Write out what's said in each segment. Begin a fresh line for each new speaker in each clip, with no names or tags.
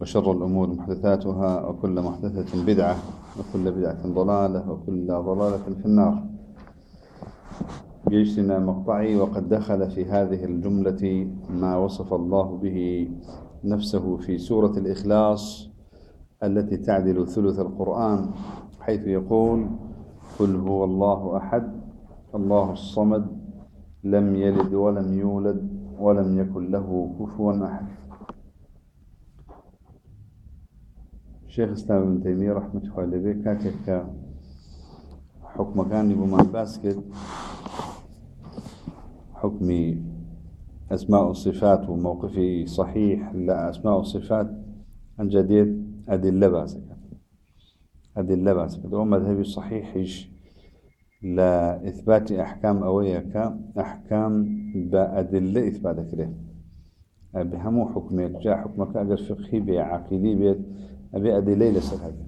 وشر الأمور محدثاتها وكل محدثة بدعة وكل بدعة ضلالة وكل ضلالة في النار. جيشنا مقطعي وقد دخل في هذه الجملة ما وصف الله به نفسه في سورة الإخلاص التي تعدل ثلث القرآن حيث يقول قل هو الله أحد الله الصمد لم يلد ولم يولد ولم يكن له كفوا أحد. شيخ إسلام ابن تيمية رحمة الله عليه كاتك حكم كان بمان باسكت حكمي أسماء الصفات وموقفي صحيح لا أسماء الصفات عن جديد أدلة باسكت أدلة باسكت. ومذهبي صحيح إيش؟ لا إثبات أحكام أويك أحكام بأدلة إثبات كده. بهمو حكمي جاء حكمك أجر فقهي بعقيدي بيت. أبي أدلة هذا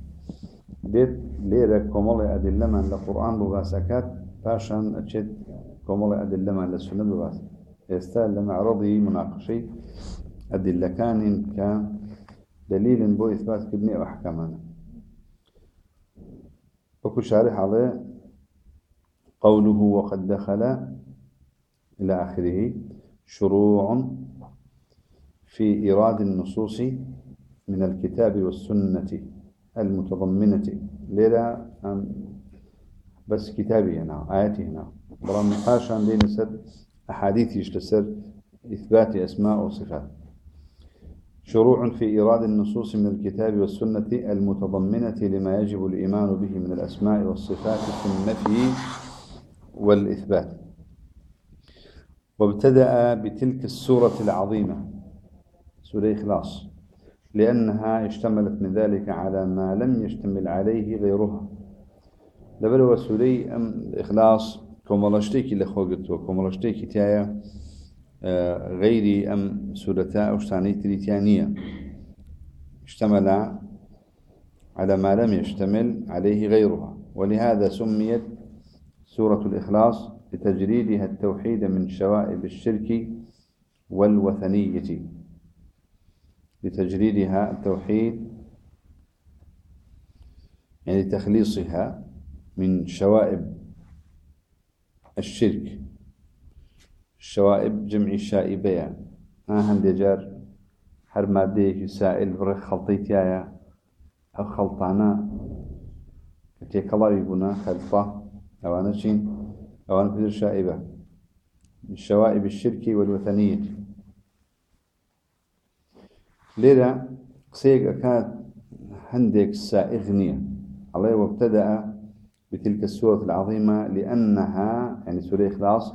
ديت ليرة كمال أدلة من القرآن بباسكات باشان أجد كمال أدلة من السنة بباس يستاهل لمعرضي مناقشي أدلة كان كدليل بو إثبات كبني أو أحكامنا وكو شارح عليه قوله وقد دخل إلى آخره شروع في إيراد النصوص من الكتاب والسنة المتضمنة. لذا بس كتابي هنا آياتي هنا. برام حاشا دين سر أحاديث يشتسر إثبات أسماء وصفات. شروع في إيراد النصوص من الكتاب والسنة المتضمنة لما يجب الإيمان به من الأسماء والصفات في النفي والإثبات. وابتدأ بتلك السورة العظيمة سورة إخلاص. لأنها اشتملت من ذلك على ما لم يشتمل عليه غيرها. لبلو سوري أم الإخلاص كومالشتيكي لخوغت وكومالشتيكي تايا غيري أم سورتا أشتاني تريتيانية اشتمل على ما لم يشتمل عليه غيرها. ولهذا سميت سورة الإخلاص لتجريدها التوحيد من شوائب الشرك والوثنية. لتجريدها التوحيد يعني تخليصها من شوائب الشرك. الشوائب جمع الشائبة ما هندي جار هر ماديك سائل برخ خلطيتيايا أو خلطانا. كتيكلاوي بنا خلطة أوانا شين؟ أوانا في الشائبة. من شوائب الشرك والوثنية. لذا قسيق أكاد هندك سائغنية. الله وابتدأ بتلك السورة العظيمة لأنها يعني سورة إخلاص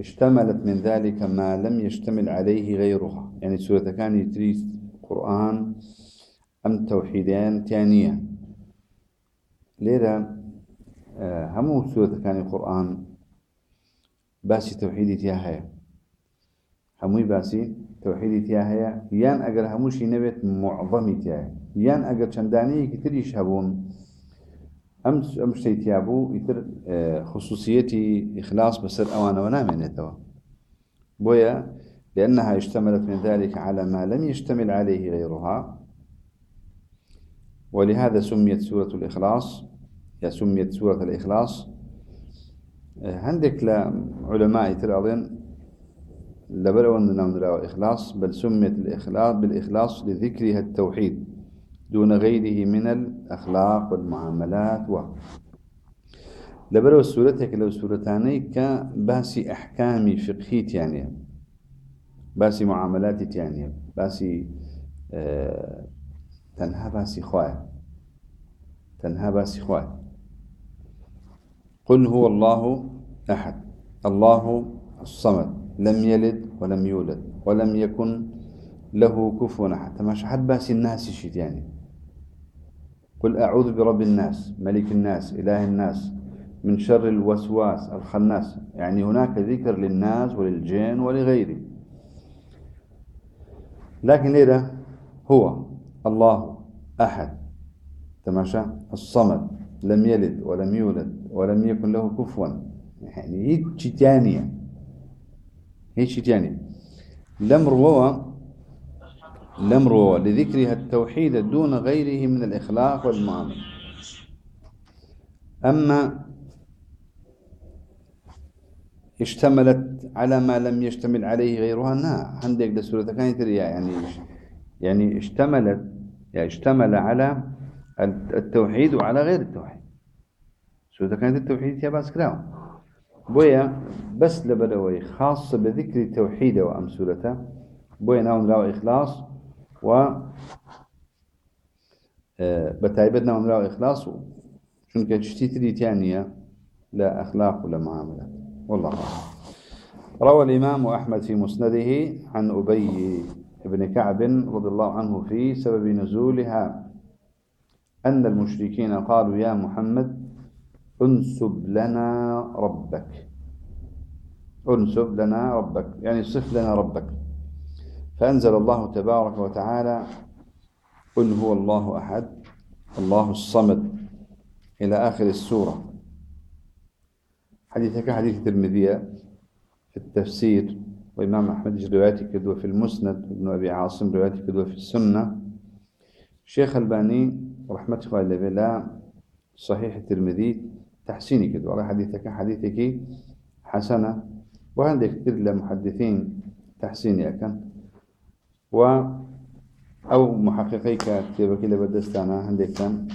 اشتملت من ذلك ما لم يشتمل عليه غيرها. يعني سورة كان يتريد قرآن أم توحيدين تانية. لذا همو سورة كان القرآن باسي توحيدي تياهايا هموي باسي توحيدي تياهايا يان أجر هموشي نبت معظمي تياهايا يان أجر چنداني كتريش هبون أم أم شيء تيابو يتر خصوصيتي إخلاص بسر أوانا ونامن توا بويا لأنها اشتملت من ذلك على ما لم يشتمل عليه غيرها. ولهذا سميت سورة الإخلاص يا سميت سورة الإخلاص. عندك لعلماء ترى لبلو أننا إخلاص بل سميت الإخلاص بالإخلاص لذكرها التوحيد دون غيره من الأخلاق والمعاملات. و لبلو سورتك لو سورتاني كباسي أحكامي فقهي تانية باسي معاملات تانية باسي آه تنها باسي خواه تنها باسي خواه قل هو الله أحد الله الصمد لم يلد ولم يولد ولم يكن له كفوا أحد. تماش حد باسي الناس شيء يعني؟ قل أعوذ برب الناس ملك الناس إله الناس من شر الوسواس الخناس. يعني هناك ذكر للناس وللجن ولغيره. لكن ليلة هو الله أحد. تماشى الصمد. لم يلد ولم يولد ولم يكن له كفوا. يعني هيك ثانية هيك ثانية لم روى لم روى لذكرها التوحيد دون غيره من الإخلاق والمعاملة أما اشتملت على ما لم يشتمل عليه غيرها نا عندك ده سورة كانت يعني يعني اشتملت يعني اشتمل على التوحيد وعلى غير التوحيد. سورة كانت التوحيد يا باس كلاو بويا بس لبلوي خاصة بذكر التوحيد وأمثلته. بويا ناون راو إخلاص و آه، بتايبتنا من راو إخلاص. شنك تشتي تانية لا أخلاق ولا معاملات. والله. روى الإمام أحمد في مسنده عن أبي بن كعب رضي الله عنه في سبب نزولها أن المشركين قالوا يا محمد انسب لنا ربك. انسب لنا ربك. يعني صف لنا ربك. فأنزل الله تبارك وتعالى قل هو الله أحد الله الصمد. إلى آخر السورة. حديثك حديث الترمذية في التفسير وإمام أحمد روايته كدوة في المسند ابن أبي عاصم روايته كدوة في السنة. الشيخ الباني رحمة الله صحيح الترمذي. تحسيني كدوة على حديثك حديثك حسنة. وعندك كثير لمحدثين تحسيني أكن. و أو محققي كتابك اللي بدستانا عندك كان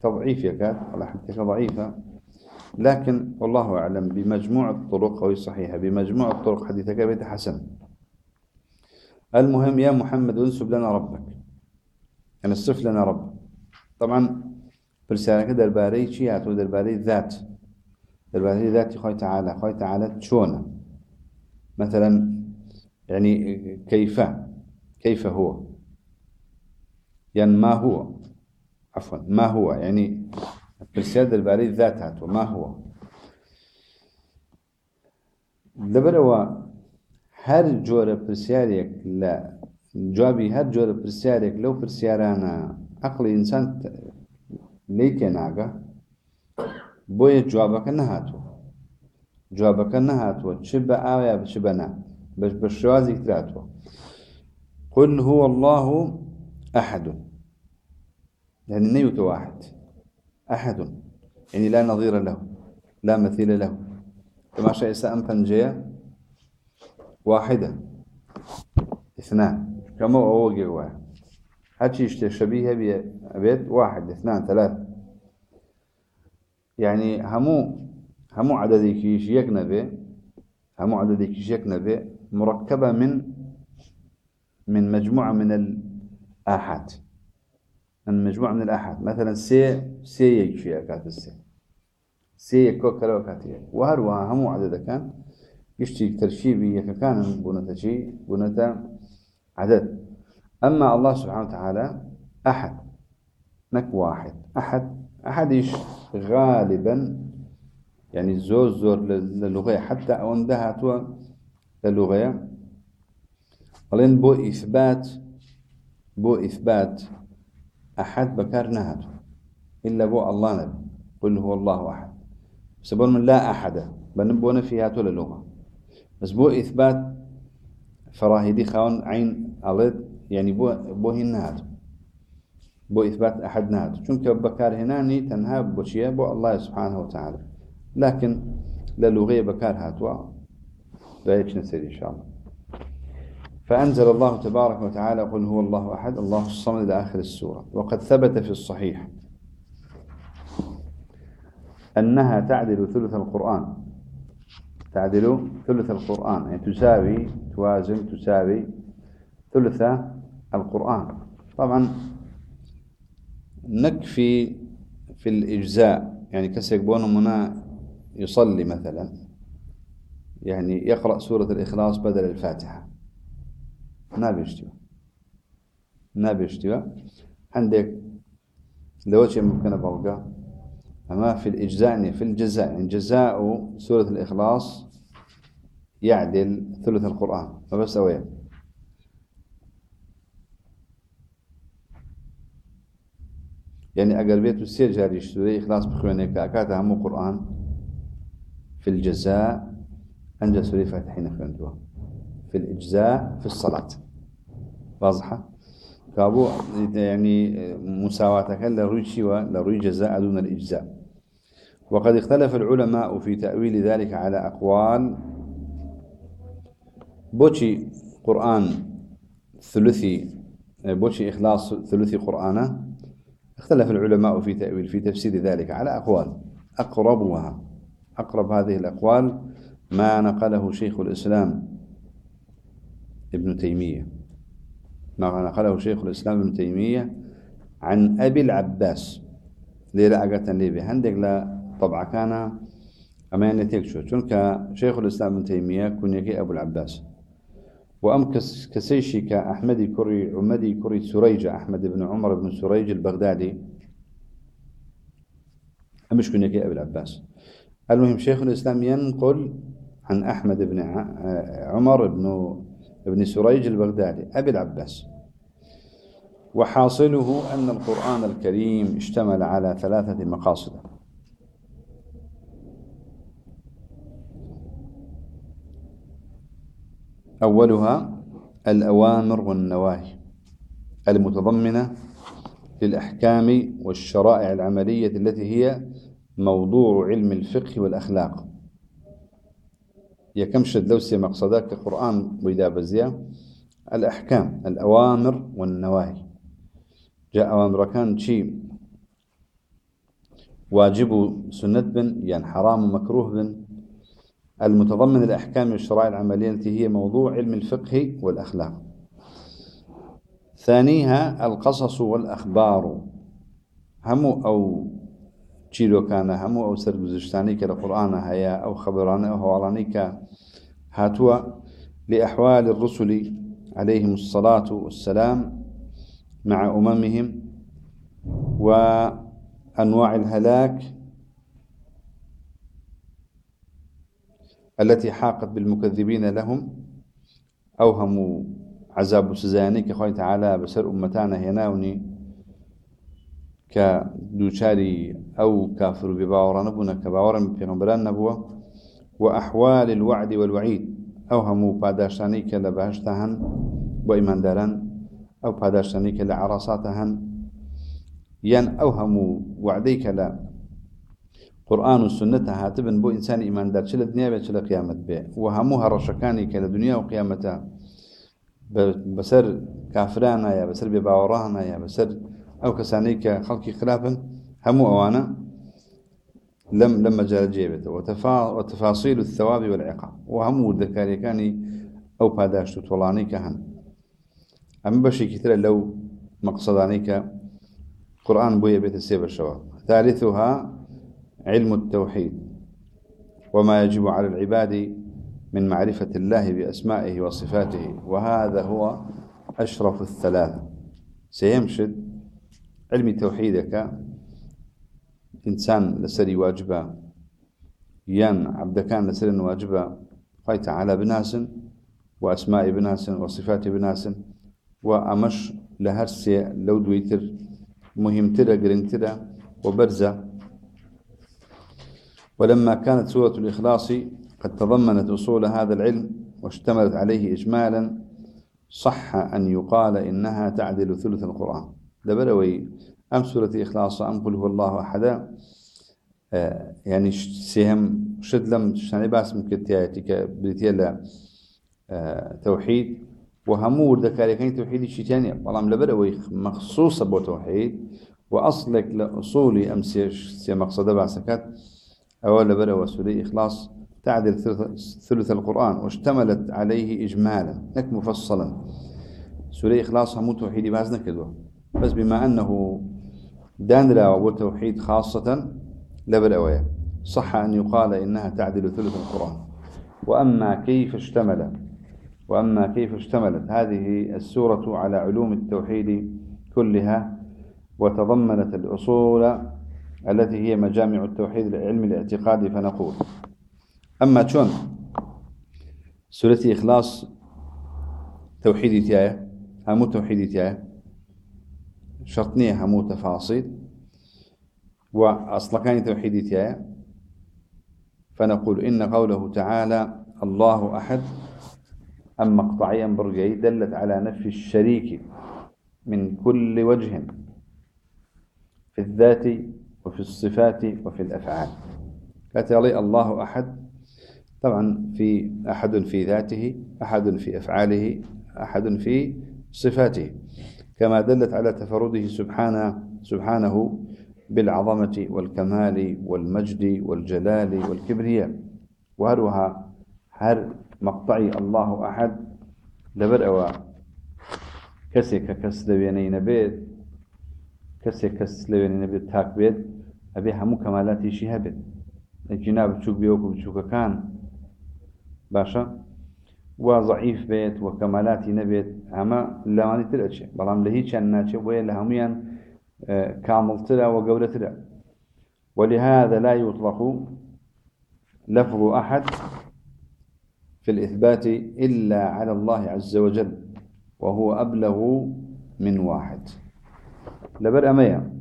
تضعيف يكاد على حديثك ضعيفة. لكن والله أعلم بمجموع الطرق أو صحيحة بمجموع الطرق حديثك بيت حسن. المهم يا محمد انسب لنا ربك. يعني الصف لنا رب. طبعا برسالة درباري شيات ودرباري ذات. درباري ذات خوي تعالى خوي تعالى شونه مثلا يعني كيف كيف هو؟ يعني ما هو؟ عفوا ما هو؟ يعني برسياد الباري ذات وما هو؟ لبروا هر جورة برسياريك لا جوابي هر جورة برسياريك لو برسيارانا عقل إنسان ليك ناقة بوية جوابك نهاتو جوابك نهاتو شبه آوية بشبه نا بش بشوازي كتراتو. قل هو الله أحد. يعني نيوت واحد. أحد. يعني لا نظير له. لا مثيل له. كما شاء سأم فنجية. واحدة. اثنان. كما هو واحد. هاتشي اشتي شبيه بيت واحد اثنان ثلاث. يعني همو همو عددي كيش يكنبه همو عددي كيش يكنبه مركبة من من مجموعة من الآحاد. من مجموعة من الآحاد. مثلا سي سي يكفي أكات السي سي يكو كلا وكاتي وهروها همو عدد كان يشتي ترشيبي كان بنتا شيء بنتا عدد. أما الله سبحانه وتعالى أحد نك واحد. أحد أحد إيش غالبا يعني زور زور للغة حتى عندها تو للغة ولين بو إثبات بو إثبات أحد بكار نهته إلا بو الله نبي. قل هو الله أحد. سبون من لا أحد. بنبونا فيها تولى اللغة بس بو إثبات فراهدي خاون عين علد يعني بو بو هنهات بو إثبات أحد نهات. چونك بكار هناني تنها بوشيه بو الله سبحانه وتعالى لكن للغة بكار هاتوا بايش نسير إن شاء الله فأنزل الله تبارك وتعالى قل هو الله أحد. الله الصمد إلى آخر السورة. وقد ثبت في الصحيح أنها تعدل ثلث القرآن. تعدل ثلث القرآن. يعني تساوي توازن تساوي ثلث القرآن. طبعا نكفي في الإجزاء يعني كسيك بونه منا يصلي مثلا يعني يقرأ سورة الإخلاص بدل الفاتحة. نابي اشتباه نابي اشتباه عندك لو شيء ممكن بلقى أما في الإجزاء يعني في الجزاء يعني جزاء سورة الإخلاص يعدل ثلث القرآن. فبس أويه يعني أقل بيت السير جاري سورة إخلاص بخوانك أكاتها مو قرآن في الجزاء أنجى سورة فاتحين خوانتوها في الإجزاء في الصلاة. واضحة كابو يعني مساواتك لروي شوى لروي جزاء دون الإجزاء. وقد اختلف العلماء في تأويل ذلك على أقوال. بوشي قرآن ثلثي بوشي إخلاص ثلثي قرآنه اختلف العلماء في تأويل في تفسير ذلك على أقوال. أقربها أقرب هذه الأقوال ما نقله شيخ الإسلام ابن تيمية. ما نقله شيخ الإسلام ابن تيمية عن أبي العباس. ليلة أقاتا ليبي هندق لا طبعا كان أما ينتيك شو چونك شيخ الإسلام ابن تيمية؟ كن يجي أبو العباس. وأم كسيشي كأحمد كري عمدي كري سريج أحمد بن عمر بن سريج البغدادي. أمش كن يجي أبو العباس. المهم شيخ الإسلام ينقل عن أحمد بن عمر بن ابن سريج البغدادي. أبي العباس. وحاصله أن القرآن الكريم اشتمل على ثلاثة مقاصد. أولها الأوامر والنواهي المتضمنة للأحكام والشرائع العملية التي هي موضوع علم الفقه والأخلاق. يكمشد لوسي مقصدك القرآن وإذا بزيا؟ الأحكام الأوامر والنواهي. جاء أوامر كان شيء واجب سنة بن يعني حرام مكروه بن. المتضمن الأحكام والشرائع العملية التي هي موضوع علم الفقه والأخلاق. ثانيها القصص والأخبار. هم أو تشيلو كان هم أو سرگزشتاني كالقرآن هيا أو خبران أو هوالاني هاتوا لأحوال الرسل عليهم الصلاة والسلام مع أممهم وأنواع الهلاك التي حاقت بالمكذبين لهم. أوهموا عذاب سزاني كخوي تعالى بسر أمتانا هناوني كدوشاري أو كافر بباورا نبونا كباورا بيغمبران نبوة. وأحوال الوعد والوعيد. أوهموا باداشاني كلبهشتهن وإيمان داران أو باداشاني كلعرصاتهن ين أوهموا وعديك لا قرآن والسنة هاتبن بو إنسان إيمان دار. شل الدنيا بيت شل قيامت بي وهموها رشكاني كلا دنيا وقيامتها بسر كافرانا يا بسر بباورانا يا بسر أو كسانيك خلقي خلافا همو أوانا لم لما جال جيبته وتفا وتفاصيل الثواب والعقاب وهمو الذكاري كان أو باداشتو طولاني كهن أما بشي كثير لو مقصدانيك قرآن بويا بيت السيب الشواب ثالثها علم التوحيد وما يجب على العباد من معرفة الله بأسمائه وصفاته. وهذا هو أشرف الثلاثة. سيمشد علم توحيدك. إنسان لسري واجبا. ين عبد كان لسري واجبا. قال تعالى بناس وأسماء بناس وصفات بناس. وأمش لهرسي لو دويتر مهم ترى قرنترى. وبرزة ولما كانت سورة الإخلاص قد تضمنت أصول هذا العلم واشتملت عليه إجمالا صح أن يقال إنها تعدل ثلث القرآن. دبروي أم سورة الإخلاص أم قل هو الله أحدا آه يعني سهم شد لم شاني بأس ممكن تياتيك بريتيلا آه توحيد. وهمور ذكاري كان توحيد شيء ثاني والله لبروي مخصوصة بتوحيد وأصلك لأصول أمسي مقصد بعسكات أول برا وسوري إخلاص تعدل ثلث القرآن واشتملت عليه إجمالا. لك مفصلا. سوري إخلاص هم توحيد باز نكدوه. بس بما أنه دانرا وتوحيد خاصة لبر أويا صح أن يقال إنها تعدل ثلث القرآن. وأما كيف اشتمل وأما كيف اشتملت؟ هذه السورة على علوم التوحيد كلها وتضمنت الأصول التي هي مجامع التوحيد العلم الاعتقادي فنقول. أما شون؟ سورة إخلاص توحيدي تيايا همو توحيدي تيايا شرطنية همو تفاصيل وأصل كان توحيدي تيايا فنقول إن قوله تعالى الله أحد أم مقطعيا برجعي دلت على نفي الشريك من كل وجه. في الذات وفي الصفات وفي الأفعال. كاتلي الله أحد. طبعا في أحد في ذاته أحد في أفعاله أحد في صفاته. كما دلت على تفرده سبحانه سبحانه بالعظمة والكمال والمجد والجلال والكبرياء. وهروها هر مقطعي الله أحد. لبرأوا كسك كس لوينين بيت كسك كس لوينين بيت تاك بيت. أبي همو كمالاتي شي هبت الجناب تشوك بيوكو بتشوك كان باشا. وضعيف بيت وكمالاتي نبيت. أما لواني تلأتش بلام لهي كان ناتش ويا لهميان كامل تلأ وقولة تلأ. ولهذا لا يطلق لفظ أحد في الإثبات إلا على الله عز وجل وهو أبلغ من واحد. لبر أميا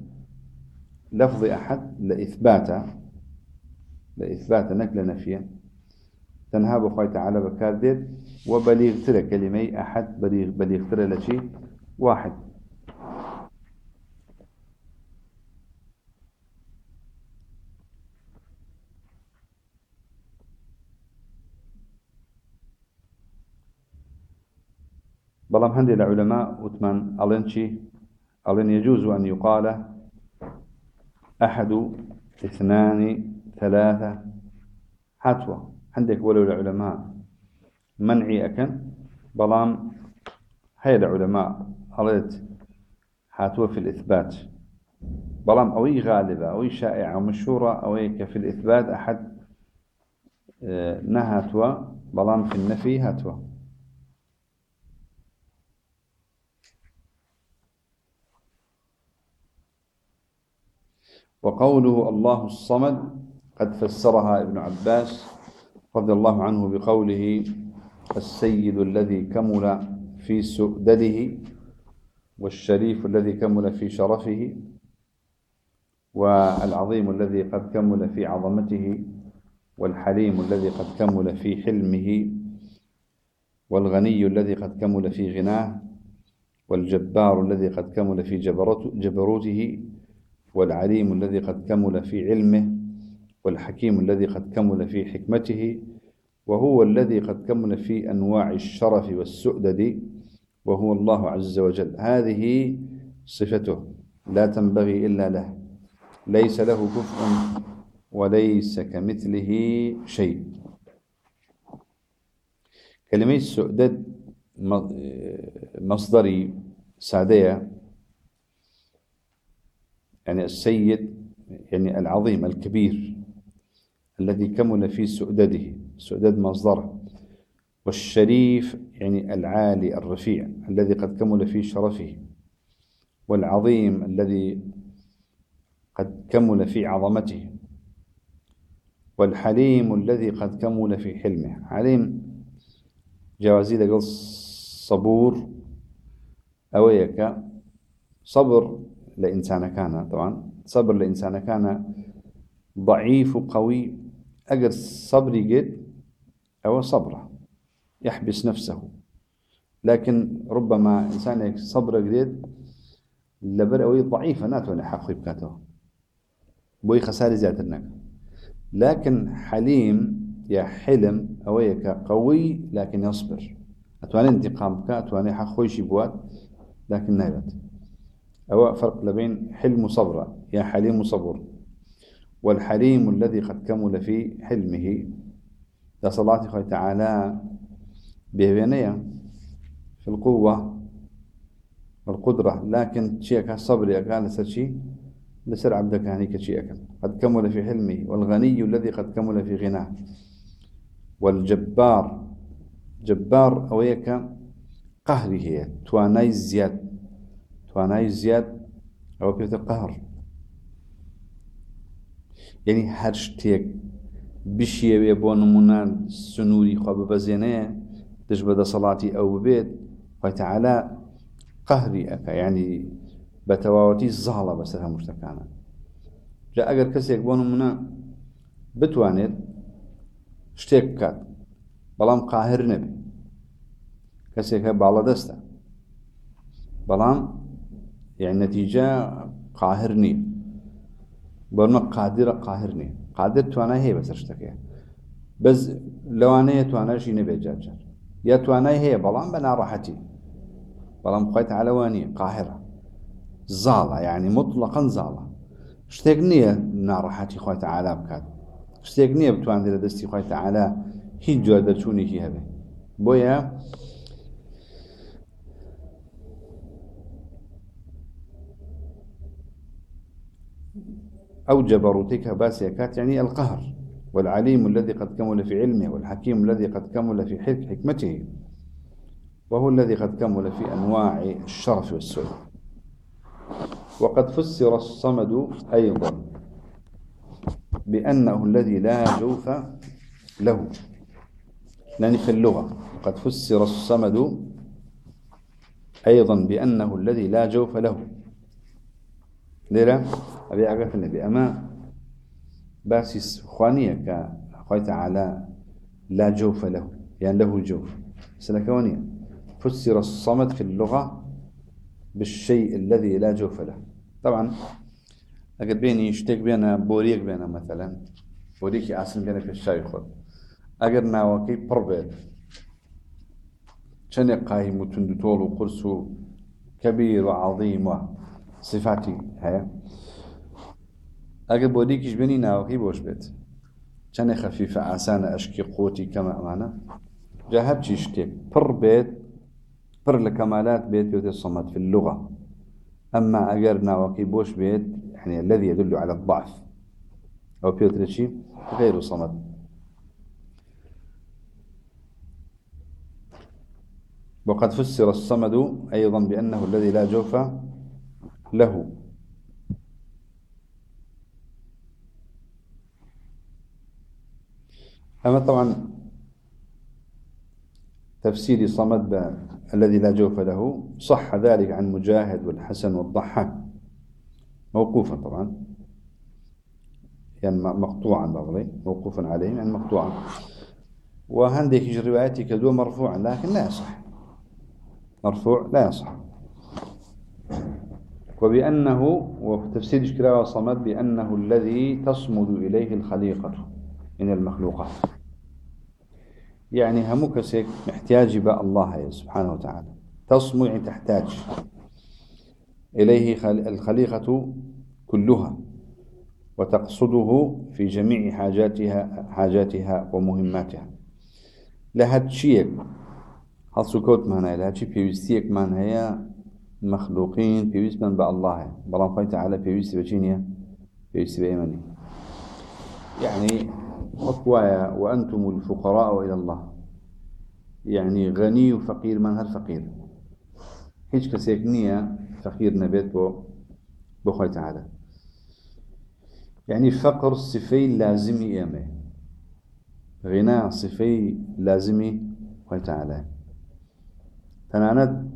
لفظ أحد لإثبات لإثبات نكل نفيا تنهاب بخوي تعالى بكارديد وبليغ ترى كلمة أحد بليغ بليغ ترى لشي واحد. بلام هندي العلماء وثمان ألين ألين يجوز أن يقال أحد اثنان ثلاثة. حتوى. عندك ولو العلماء. منعي أكن. بلام. هاي العلماء. أليت حاتوى في الإثبات. بلام. أوي غالبة. أوي شائعة ومشهورة. أوي كفي الإثبات أحد. آه، نهاتوا بلام في النفي هاتوا وقوله الله الصمد قد فسرها ابن عباس رضي الله عنه بقوله السيد الذي كمل في سؤدده والشريف الذي كمل في شرفه والعظيم الذي قد كمل في عظمته والحليم الذي قد كمل في حلمه والغني الذي قد كمل في غناه والجبار الذي قد كمل في جبروته والعليم الذي قد كمل في علمه والحكيم الذي قد كمل في حكمته وهو الذي قد كمل في أنواع الشرف والسؤدد وهو الله عز وجل. هذه صفته لا تنبغي إلا له. ليس له كفء وليس كمثله شيء. كلمة السؤدد مصدري سعدية يعني السيد يعني العظيم الكبير الذي كمل في سؤدده سؤدد مصدره والشريف يعني العالي الرفيع الذي قد كمل في شرفه والعظيم الذي قد كمل في عظمته والحليم الذي قد كمل في حلمه. حليم جوازي لقل صبور أويك؟ صبر. لإنسان كان طبعا صبر لإنسان كان ضعيف وقوي. أجر صبري قد أو صبره يحبس نفسه. لكن ربما إنسان صبر قد لبر أوي ضعيفة ناتوني حق بكاته. بوي خساري زيادة لكن حليم يا حلم أويك قوي لكن يصبر. أتواني انتقام بك أتواني حق خويش بوات لكن نايبت. أو فرق لبين حلم وصبر يا حليم وصبر والحليم الذي قد كمل في حلمه. لا صلاة تعالى بهبينية في القوة والقدرة لكن شيء كالصبر قال لسر لسر عبدك هنيك شيء قد كمل في حلمه والغني الذي قد كمل في غناه. والجبار جبار أويك قهره تواناي زياد تواناي زياد أو بيت القهر. يعني هر شتێک بشێوێ بۆ نمونان سنووری خوا ببەزێنەیە دش دەسەڵاتی ئەو ببێت خۆتەعالا قەهری ئەەکە ینی بە تەواوەتی زاڵە بەسەر هەموو شتەکانە جا ئەگەر کەسێک بۆ نمونە بتوانێت شتێک بکات. بەڵام قاهر کەسێک هە باڵە دەستە بەڵام یعنی نەتیجە قاهر نییە بەرمە قادرە قاهر نییە قادر توانای هەیە بەسەر شتەکەی بەس لەوانەیە توانەشی نەبێت جارجار یا توانای هەیە بەڵام بە ناڕەحەتی بەڵام خۆیت علەوانی قاهرە. زاڵە یعنی مطلقەن زاڵە. شتێک نییە ناڕەحەتی خۆیتە عالا بکات. شتێک نییە بتوانێت لە دەستی خۆیتە عالا هیچ جۆ دەرچوونێکی هەبێ. بۆیە أو جبروتك باسيكات يعني القهر والعليم الذي قد كمل في علمه والحكيم الذي قد كمل في حكمته وهو الذي قد كمل في أنواع الشرف والسؤال وقد فسر الصمد أيضا بأنه الذي لا جوف له. يعني في اللغة قد فسر الصمد أيضا بأنه الذي لا جوف له. ليرة أبي أعرف النبي أما باسس خوانية كخوي تعالى لا جوف له يعني له جوف سلكونية فسر الصمد في اللغة بالشيء الذي لا جوف له. طبعا أقد بيني يشتك بينا بوريك بينا مثلا. بوريك أصلا بينا في الشاي خود أقد ناوكي بربيت شنق قايم وتندتول وقرس كبير وعظيم وصفاتي هيا؟ ئەگەر بۆ دیکیش بنی ناوەکەی بۆش بێت. چەندێک خەفیفە ئاسانە ئەشکی قوتی کەمە ئەمانە جا هەرچی شتێک پڕ بێت پڕ لە کەمالات بێت بێتە سەمەت في اللغة. أما أجر ناوكي بوش بيت يعني الذي يدل على الضعف. أو بيوتريتشي غير صمد وقد فسر الصمد أيضا بأنه الذي لا جوف له. أما طبعا تفسير صمد الذي لا جوف له صح ذلك عن مجاهد والحسن والضحاك موقوفا طبعا. يعني مقطوعا بغضي موقوفا عليهم يعني مقطوعا. وهندك رواياتي كدو مرفوعا لكن لا يصح. مرفوع لا يصح. وبأنه وفي تفسير إشكراء صمد؟ بأنه الذي تصمد إليه الخليقة من المخلوقات. يعني همو كسيك محتاج بقى الله سبحانه وتعالى. تصمو يعني تحتاج إليه الخليقة كلها وتقصده في جميع حاجاتها حاجاتها ومهماتها. لها شيء هل سكوت معنا لها شيء بيوستيك من هي مخلوقين بيوست من بقى الله. بلان تعالى بيوست بجينيا بيوست بإيماني. يعني وكوايا وأنتم الفقراء إلى الله. يعني غني وفقير من هيش كسيك نية فقير نبيت بو بخوي تعالى. يعني فقر صفي لازمي إيمي غناء صفي لازمي خوي تعالى. تناند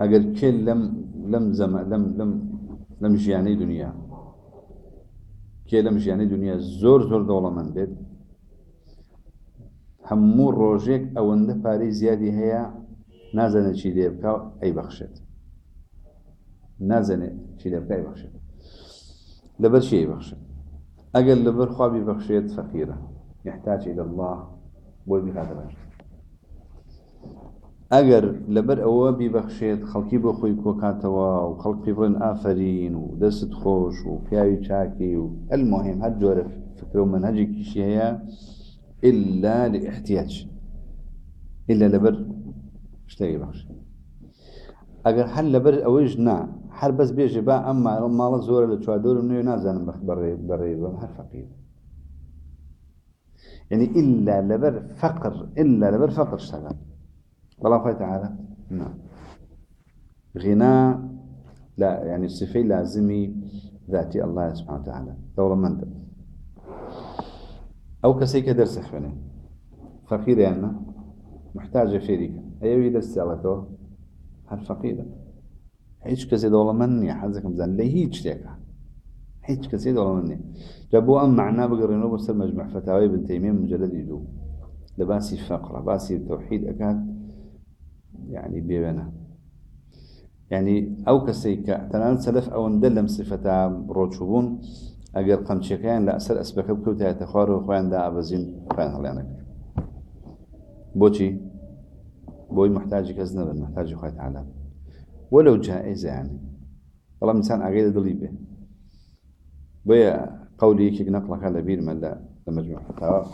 أقل كل لم لم زم لم لم لم جياني دنيا. کێ لەم ژیانی دنیا زۆر زۆر دەوڵەمەند بێت هەموو ڕۆژێک ئەوەندە پارەی زیادی هەیە نازانێت چی لێ بکە ئەی بەخشێت نازانێت چی لێ بکە بەخشێت لەبەر چی بەخشێت ئەگەر لەبەر خوابی بەخشێت فەقیرە يحتاج إلى الله. بۆی بخاتە باشێت ئەگەر لەبەر ئەوە بیبەخشێت خەڵکی بۆ خۆی کۆکاتەوە و خەڵک پێ بڵێن ئافرین و دەست خۆش و پیاوی چاکی و المهم هەر جۆرە فکر و منهجێکیشی هەیە إلا لاحتیاج إلا لەبەر شتێکی بەخش ئەگەر هەر لەبەر ئەوەیش نا هەر بەس بێژێ با ئەم ماڵە زۆرە لە چوادۆر نوێ نازانم بەڕێ بەڕێ بەم هەر فەقیر. يعني إلا لبر فقر إلا لبر فقر اشتغل الله تعالى نعم. غناء لا يعني الصفة لازمي ذاتي الله سبحانه وتعالى. دورة من أو كسيك درس خواني فقير يعني محتاج شريك أيوة درس على تو؟ هل فقيرة كسي دولة مني حزك مزان ليه هيش تيكا هيش كسي دولة مني جابوا أم معنا بقرنوا بس المجمع فتاوي ابن تيمية مجلد يدو لباسي فقرة باسي التوحيد أكاد يعني بيبنا يعني أو كسيك تنال سلف أو ندلم صفة روجبون أجر قمشكان لا أسر أسبك بكوتا يتخار وخوان دا أبزين خوان هلانك بوشي؟ بوي محتاج كزنب محتاج خوات تعالى. ولو جائزة يعني. والله إنسان عقيدة دليبه بويا قولي كي نقلك على بير ملا لمجموع فتاوى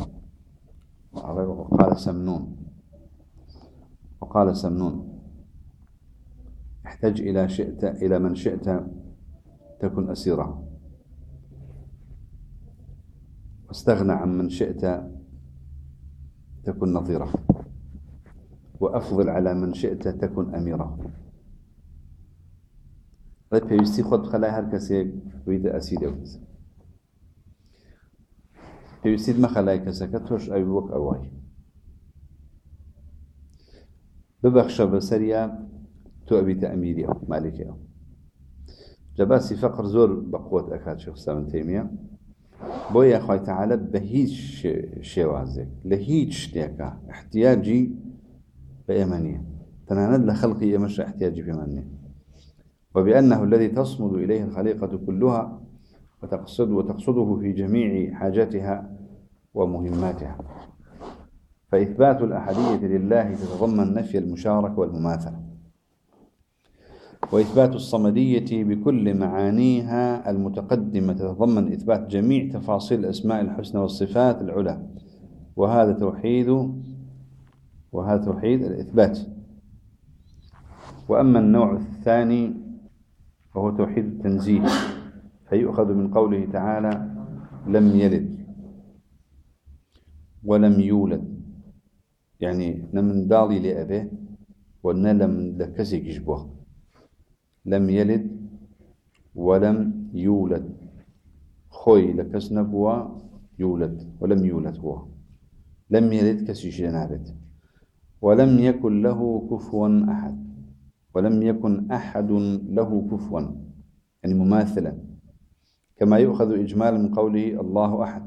قال سمنون. وقال سمنون احتج إلى شئت إلى من شئت تكن أسيرا. واستغنى عن من شئت تكن نظيرا. وأفضل على من شئت تكن أميرا. پێویستی خۆت بخە لای هەر کەسێک ویدە ئەسی دەوت پێویستیت مەخە لای کەسەکە تۆش ئەوی وەک ئەوەی ببەخشە بەسەریە تۆ ئەبیتە ئەمیری ئەو مالێکی ئەو جەباسی فەقر زۆر بەقوت ئەکات شخصا من تێمیە بۆ یاخوای تەعاالە بە هیچ شێوازێک لە هیچ شتێکە احتیاجی بە ئێمە نیە تەنانەت لە خەڵقی ئێمەش احتیاجی پێمان نیە وبأنه الذي تصمد إليه الخليقة كلها وتقصد وتقصده في جميع حاجاتها ومهماتها فإثبات الأحدية لله تتضمن نفي المشاركة والمماثلة. وإثبات الصمدية بكل معانيها المتقدمة تتضمن إثبات جميع تفاصيل الأسماء الحسنى والصفات العلى. وهذا توحيد وهذا توحيد الإثبات. وأما النوع الثاني وهو توحيد التنزيه فيؤخذ من قوله تعالى لم يلد ولم يولد يعني نمن دالي لأبيه ونلم لكسي كشبوه لم يلد ولم يولد. خوي لكس نبوة يولد ولم يولد هو. لم يلد كسي جنابت. ولم يكن له كفوا أحد. ولم يكن أحد له كفوا. يعني مماثلا. كما يؤخذ إجمالا من قوله الله أحد.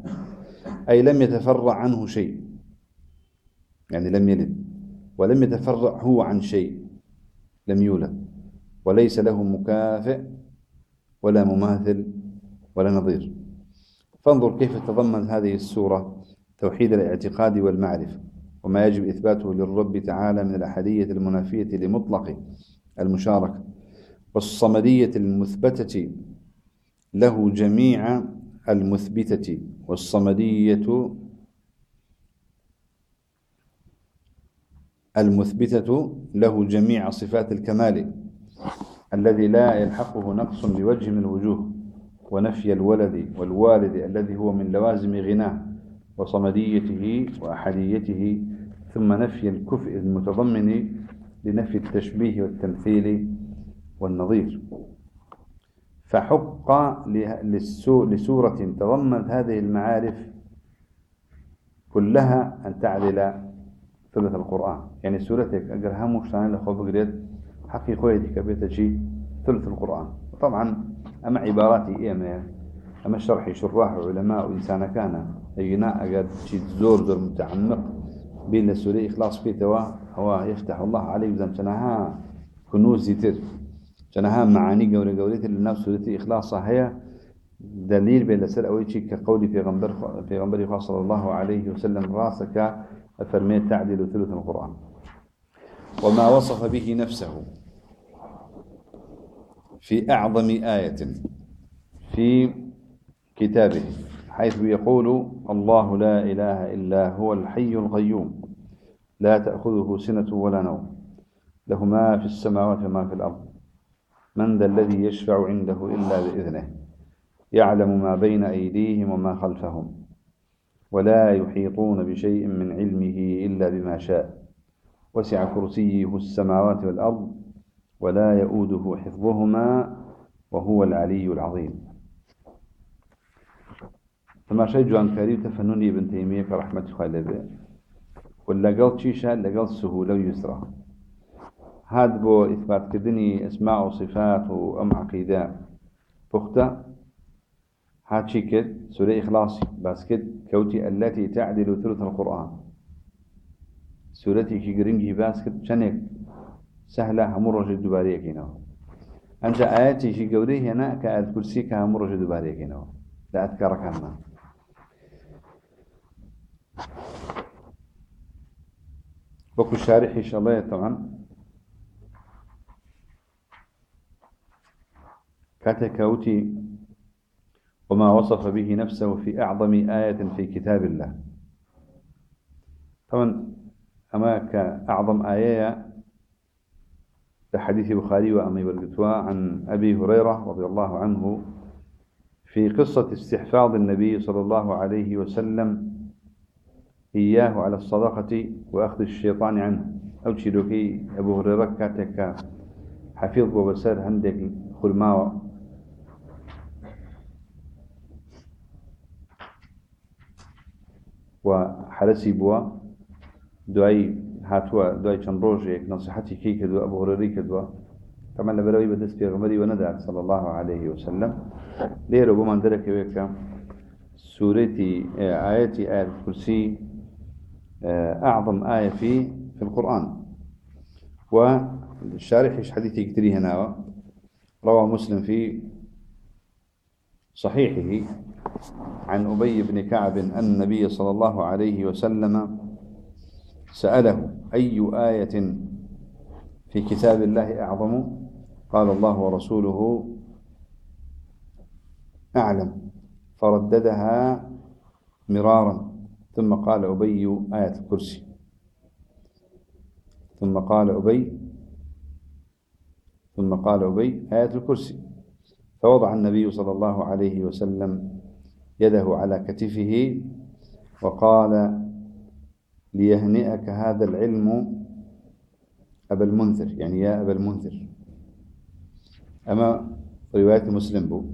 أي لم يتفرع عنه شيء. يعني لم يلد ولم يتفرع هو عن شيء لم يولد وليس له مكافئ ولا مماثل ولا نظير. فانظر كيف تضمن هذه السورة توحيد الاعتقاد والمعرفة وما يجب إثباته للرب تعالى من الأحدية المنافية لمطلق المشاركة والصمدية المثبتة له جميع المثبتة والصمدية المثبتة له جميع صفات الكمال الذي لا يلحقه نقص بوجه من الوجوه ونفي الولد والوالد الذي هو من لوازم غناه وصمديته وأحديته ثم نفي الكفء المتضمن لنفي التشبيه والتمثيل والنظير. فحق لسورة تضمنت هذه المعارف كلها أن تعدل ثلث القرآن. يعني سورتك هموش ثاني لخوف قريد حقي خويتي كبيت شيء ثلث القرآن. طبعا أما عباراتي إيه أما شرحي شراح علماء وإنسان كان يجينا أقد شيء زور زور متعمق بين السورة إخلاص في توا هو يفتح الله عليه بزم شنها كنوز زيتر شنها معاني قولي قولي الناس سورة إخلاص هي دليل بين لسر أو شيء كقولي في غنبر في غنبر صلى الله عليه وسلم راسك فرميت تعدل ثلث القرآن. وما وصف به نفسه في أعظم آية في كتابه حيث يقول الله لا إله إلا هو الحي القيوم لا تأخذه سنة ولا نوم له ما في السماوات وما في الأرض من ذا الذي يشفع عنده إلا بإذنه يعلم ما بين أيديهم وما خلفهم. ولا يحيطون بشيء من علمه إلا بما شاء. وسع كرسيه السماوات والأرض ولا يؤوده حفظهما وهو العلي العظيم. تماشای جوانکاری و تفننی ابن تیمیه که رحمت خاله به و لقل سهولة ويسرى هاد بو إثبات كدني أسماء وصفات وأم عقيدة. بخته هاد شي كد سورة إخلاصي بس كد كوتي التي تعدل ثلث القرآن. سورتي كي قرنجي بس كد شنك سهلة همور رجل دبارية كينا أنجا آياتي شي قوري هنا كآيات كرسي كهمور رجل دبارية كينا لا أذكرك عنها بكو الشارح إن شاء الله طبعا. كاتكوتي وما وصف به نفسه في أعظم آية في كتاب الله. طبعا أما كأعظم آية لحديث بخاري وأمي برقتوا عن أبي هريرة رضي الله عنه في قصة استحفاظ النبي صلى الله عليه وسلم إياه على الصدقة وأخذ الشيطان عنه. أو تشيلوكي أبو هريرة كاتك حفيظ وبسر هندك خلماوة وحرسي بوا دعي هاتوا دعي چند روجيك نصيحتي كي كدوا أبو هريري كدوا طبعا لبروي بدس بيغمري وندع صلى الله عليه وسلم. ليرو بمان درك ويكا سورتي آياتي آية الكرسي أعظم آية في في القرآن. والشارح حديثي كتري هنا روى مسلم في صحيحه عن أبي بن كعب أن النبي صلى الله عليه وسلم سأله أي آية في كتاب الله أعظم؟ قال الله ورسوله أعلم. فرددها مرارا. ثم قال أبي آية الكرسي. ثم قال أبي ثم قال أبي آية الكرسي. فوضع النبي صلى الله عليه وسلم يده على كتفه وقال ليهنئك هذا العلم أبا المنذر يعني يا أبا المنذر. أما رواية مسلم بو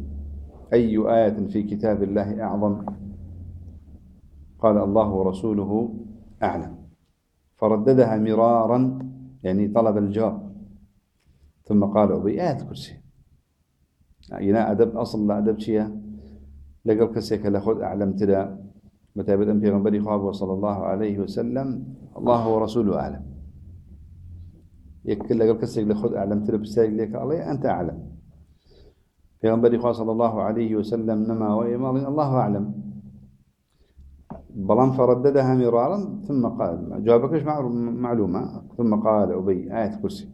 أي آية في كتاب الله أعظم؟ قال الله ورسوله أعلم. فرددها مرارا يعني طلب الجواب. ثم قال أبي آية كرسي يعني أدب أصل لا أدب شيء لقل كسيك لخذ أعلم تلا متى بدأ في غنبري خواب صلى الله عليه وسلم الله ورسوله أعلم. يكل لقل كسيك لخذ أعلم تلا بسيك لك الله أنت أعلم. في غنبري خواب صلى الله عليه وسلم نما وإمام الله أعلم. بلان فرددها مرارا ثم قال جوابك معلومة؟ ثم قال أبي آية كرسي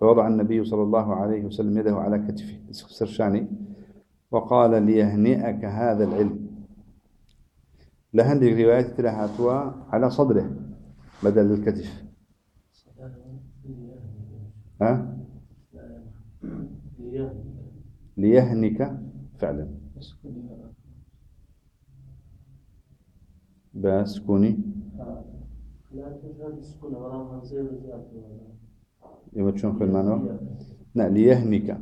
فوضع النبي صلى الله عليه وسلم يده على كتفه. سرشاني وقال ليهنئك هذا العلم. لهندي روايات تلهاتوا على صدره بدل الكتف. ها؟ ليهنك فعلا. بسكوني يبقى شون خل مانو لا ليهنك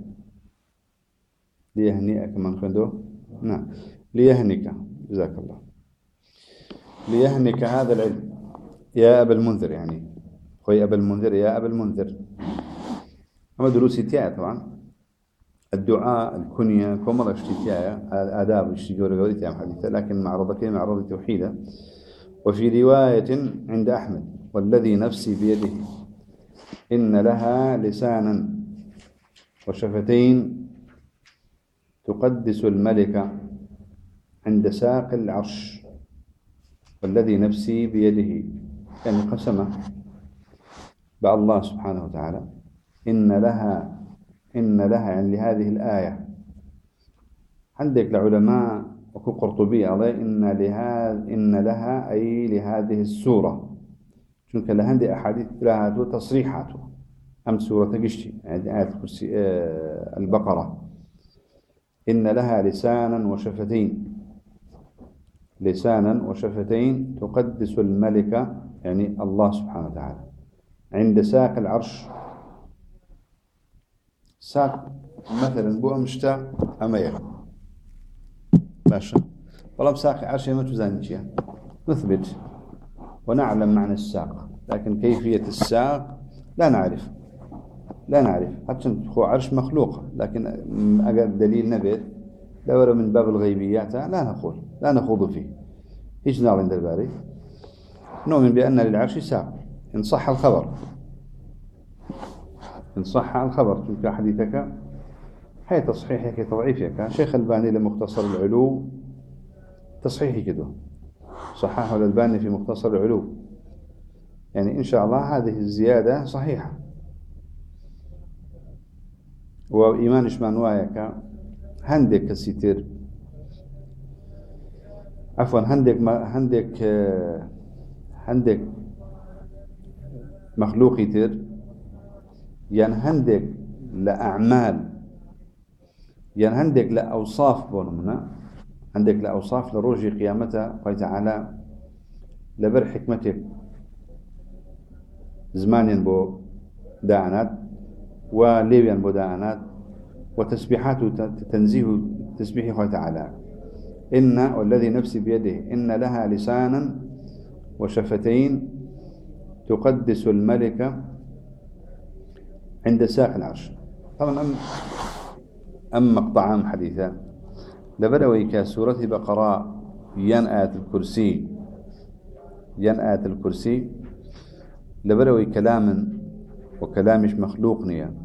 ليهنئك من خدو نعم. ليهنك جزاك الله. ليهنك هذا العلم. يا أبا المنذر يعني. خوي أبا المنذر يا أبا المنذر. أما دروسي تيا طبعا. الدعاء الكنية كم اشتتيا الآداب اشتجور قولتها حديثة لكن معرضة معرضة توحيدة. وفي رواية عند أحمد والذي نفسي بيده. إن لها لسانا وشفتين تقدس الملك عند ساق العرش والذي نفسي بيده يعني قسمه بأ الله سبحانه وتعالى. إن لها إن لها يعني لهذه الآية. عندك العلماء وكو قرطبي عليه إن لها إن لها أي لهذه السورة. شنك لهندي أحاديث لها تصريحات. أم سورة قشتي يعني آية آه، البقرة. إن لها لسانا وشفتين. لسانا وشفتين تقدس الملك يعني الله سبحانه وتعالى. عند ساق العرش. ساق مثلا بو أمشتا أمير باشا. والله ساق عرش ما تزانجيا نثبت. ونعلم معنى الساق. لكن كيفية الساق لا نعرف. لا نعرف. حتى هو عرش مخلوق لكن أجر دليل نبت لو من باب الغيبيات لا نقول لا نخوض فيه. إيش نار عند الباري. نؤمن بأن للعرش ساق. إن صح الخبر. إن صح الخبر. تلك حديثك. هي تصحيحك تضعيفك. شيخ الباني لمختصر العلو. تصحيحي كده. صححه الألباني في مختصر العلو. يعني إن شاء الله هذه الزيادة صحيحة. وإيمان إشمان وايك هندك كسيتر عفوا هندك ما هندك هندك مخلوقي تر يعني هندك لأعمال. يعني هندك لأوصاف بونمنا. عندك لأوصاف لروجي قيامته. قال تعالى لبر حكمتك. زمان بو داعنات. وليبيان بو داعنات وتسبيحات تنزيه تسبيح الله تعالى. إن والذي نفسي بيده إن لها لسانا وشفتين تقدس الملك عند ساق العرش. طبعا أم, أم مقطعان حديثا لبروي كسورة بقراء ين آية الكرسي. ين آية الكرسي. لبروي كلام وكلامش مخلوق نيا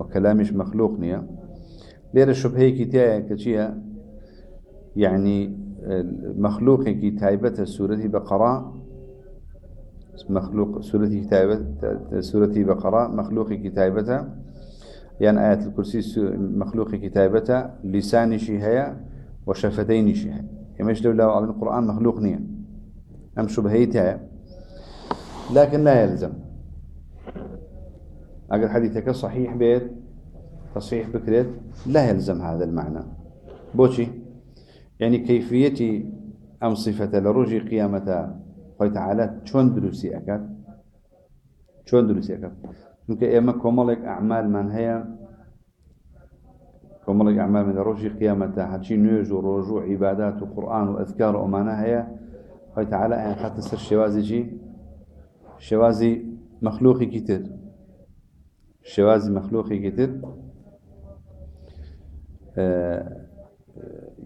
وكلامش مخلوق نيا ليرة شبهي كتاية كتيا يعني مخلوق كي تايبة سورة بقراء مخلوق سورة كتابة سورة بقرة مخلوق كتابة يعني آية الكرسي مخلوق كتابة لسان شيهية وشفتين شيهية يمش دولة على القرآن مخلوق نية. أم شبهيتها لكن لا يلزم. أقل حديثك صحيح بيت؟ تصحيح بكريت؟ لا يلزم هذا المعنى. بوشي. يعني كيفية أم صفة لرجي قيامة؟ خوي تعالى شون دروسي أكاد شون دروسي أكاد چونکە ئێمە کۆمەڵێک ئەعمال من هەیە. کۆمەڵێک ئەعمال من ڕۆژی قیامەتە هەچی نوێژ و ڕۆژ و عیبادات و قورآن و ئەذکار و ئەمانە هەیە. خۆی تعالە ئەیان خاتە مەخلوقێکی تر شێوازی مەخلوقێکی تر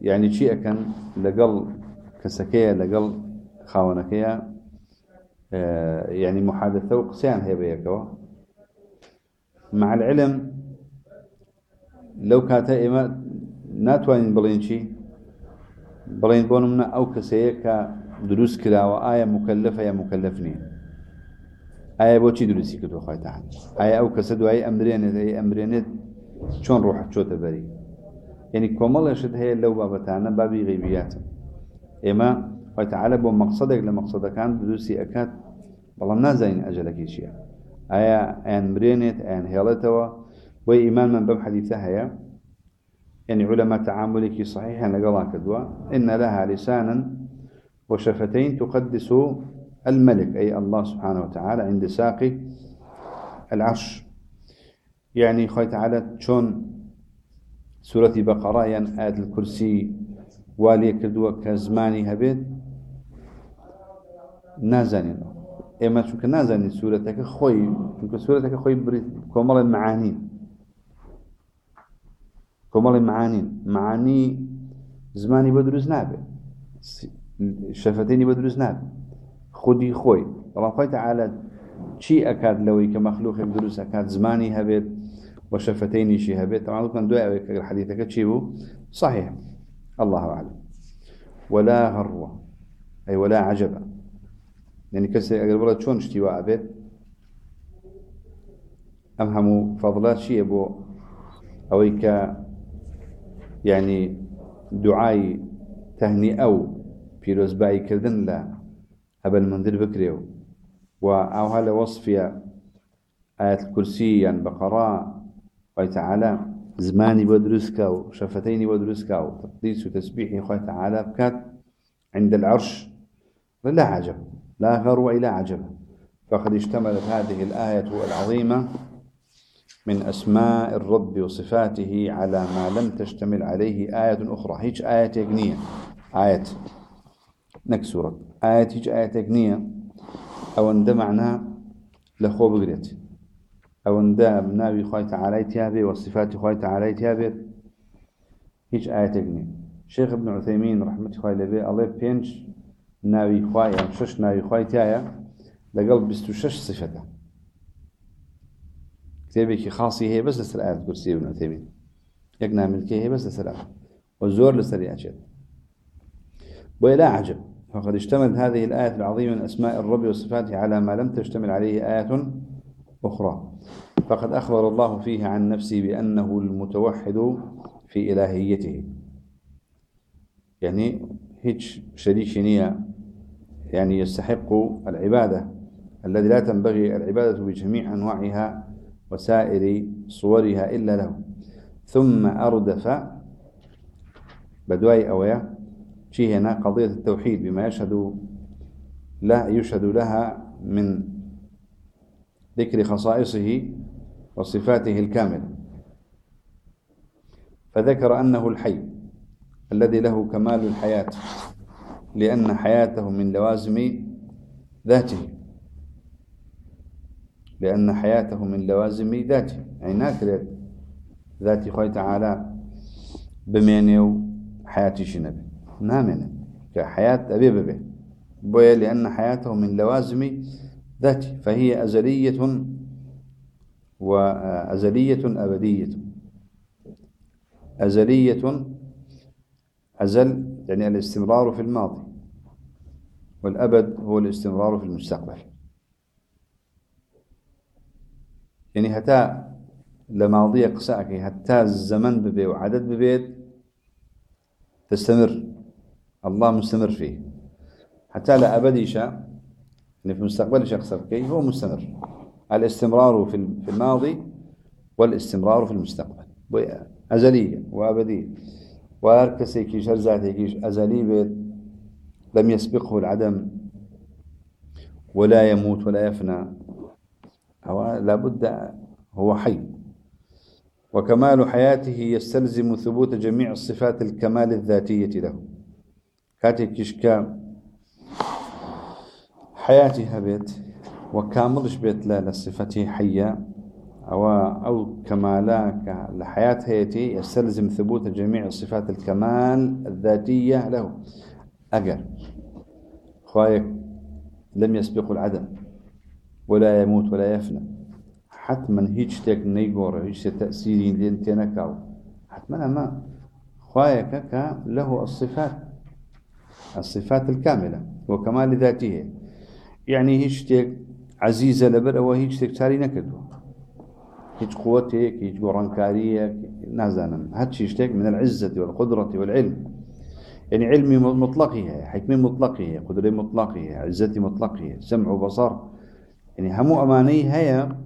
یعنی چی ئەەکەن لەگەڵ کەسەکەیە لەگەڵ خاوەنەکەیە يعني محادثة وقسيان هي بيكوا مع العلم لو كاتا إما ناتوانين بلين شي بلين بونمنا أو كسيكا دروس كلا وآية مكلفة يا بوشي دروسي كدو خواهي تحت آية أو كسدو أي أمرينت أي أمرينت شون روح شو تبري يعني كمال يشد هي لو بابتانا بابي غيبيات إما خواهي تعالى بو مقصدك لمقصدك كان دروسي أكاد بەڵام نازانین ئەجلەکەی چییە. ئایا ئەیان مرێنێت ئەیان هێڵێتەوە؟ بۆی ئیمان من بەم حەدیثە هەیە يعني علماء تعاملك صحيحا لقلا كدوا إن لها لسانا وشفتين تقدس الملك أي الله سبحانه وتعالى عند ساق العرش. يعني خوي تعالى شون سورة بقرة يعني آية الكرسي والي كدوا كزماني هبيت چونکە نازانین سوورەتەکە خۆی چونکە سوورەتەکە خۆی بریت کۆمەڵی معانین کۆمەڵی معانین معانی زمانی بە دروست نابێت. شەفەتێنی بە دروست نابێت. خودی خۆی. بەڵام خۆی تەعاالە چی ئەکات لەوەی کە مەخلوقێک دروست ئەکات زمانی هەبێت بە شەفەتێنیشی هەبێت؟ تەواڵکان دوای ئەوەی کە حەدیثەکە چی بوو؟ صحيح الله أعلم. ولا غروة أي ولا عجبا يعني كسي أقل بلا شون اشتواء أم همو فضلات شيء بو أويك يعني دعاي تهني أو بيروز باي كردن لا. هبل منذر بكريو. وأو هذا وصفيا آيات الكرسي يعني بقراء قال تعالى زماني بدرسكا وشفتيني بدرسكا وتقديس وتسبيحي قال تعالى بكات عند العرش. لا عجب لا غرو إلى عجب. فقد اشتملت هذه الآية العظيمة من أسماء الرب وصفاته على ما لم تشتمل عليه آية أخرى. هيج آية تقنية آية نەک سوورەت. ئاەت هیچ ئاەتێک نییە. ئەوەندە معنا لە خۆ بگرێت. ئەوەندە ناوی خی تەعاالای تیاابێ و صفاتی خی تەعاالای تیاابێت هیچ ئاەتێک نیە شێخ بن عثەمین ڕحمەتی خی لەبێ ئەڵێ پێنج ناوی خوایە شش ناوی خی تایە لەگەڵ 26 سفەتە کتێبێکی خاصی هەیە بەس لەسەر ئاەت کورسی بن عثەمین یەک ناملکە هەیە بەس لەسەر زۆر لەسەری ئاچێت بۆ لا عجب. فقد اشتملت هذه الآية العظيمة من أسماء الرب وصفاته على ما لم تشتمل عليه آية أخرى. فقد أخبر الله فيه عن نفسه بأنه المتوحد في إلهيته. يعني هيج شريك نية يعني يستحق العبادة الذي لا تنبغي العبادة بجميع أنواعها وسائر صورها إلا له. ثم أردف بدواي أويا شي هنا قضية التوحيد بما يشهد لا يشهد لها من ذكر خصائصه وصفاته الكاملة فذكر أنه الحي الذي له كمال الحياة لأن حياته من لوازم ذاته. لأن حياته من لوازم ذاته. يعني ناكرت ذاتي خوي تعالى بميني حياتي شنبي نامنه كحياة أبي ببي بويا لأن حياته من لوازم ذاته فهي أزلية وأزلية أبدية. أزلية أزل يعني الاستمرار في الماضي والأبد هو الاستمرار في المستقبل. يعني هتا لماضية قساك هتا الزمن ببي وعدد ببيت تستمر. الله مستمر فيه. حتى لا شاء يعني في المستقبل شخص كي هو مستمر؟ الاستمرار في الماضي والاستمرار في المستقبل. أزلية وأبدية. وأركسي كيش هرزاتي كيش أزلي بيت لم يسبقه العدم ولا يموت ولا يفنى. هو لابد هو حي. وكمال حياته يستلزم ثبوت جميع الصفات الكمال الذاتية له. كاتي كشكا حياتي هبت وكاملش بيت لا لصفته حية. أو أو كمالاك لحياة هيتي يستلزم ثبوت جميع صفات الكمال الذاتية له. أجر. خوايك لم يسبق العدم. ولا يموت ولا يفنى. حتما هيج تك نيجور هيج تأثيري لين تنكاو حتما ما خوايك له الصفات. الصفات الكاملة وكمال ذاته. يعني هيج تك عزيزة لبر أو هيج تك تاري نكدو هيج قوتك هيج قرانكارية نازانا هاتشي اشتك من العزة والقدرة والعلم. يعني علمي مطلقه حكمي مطلقه قدرة مطلقه عزتي مطلقه سمع وبصر يعني همو أماني هيا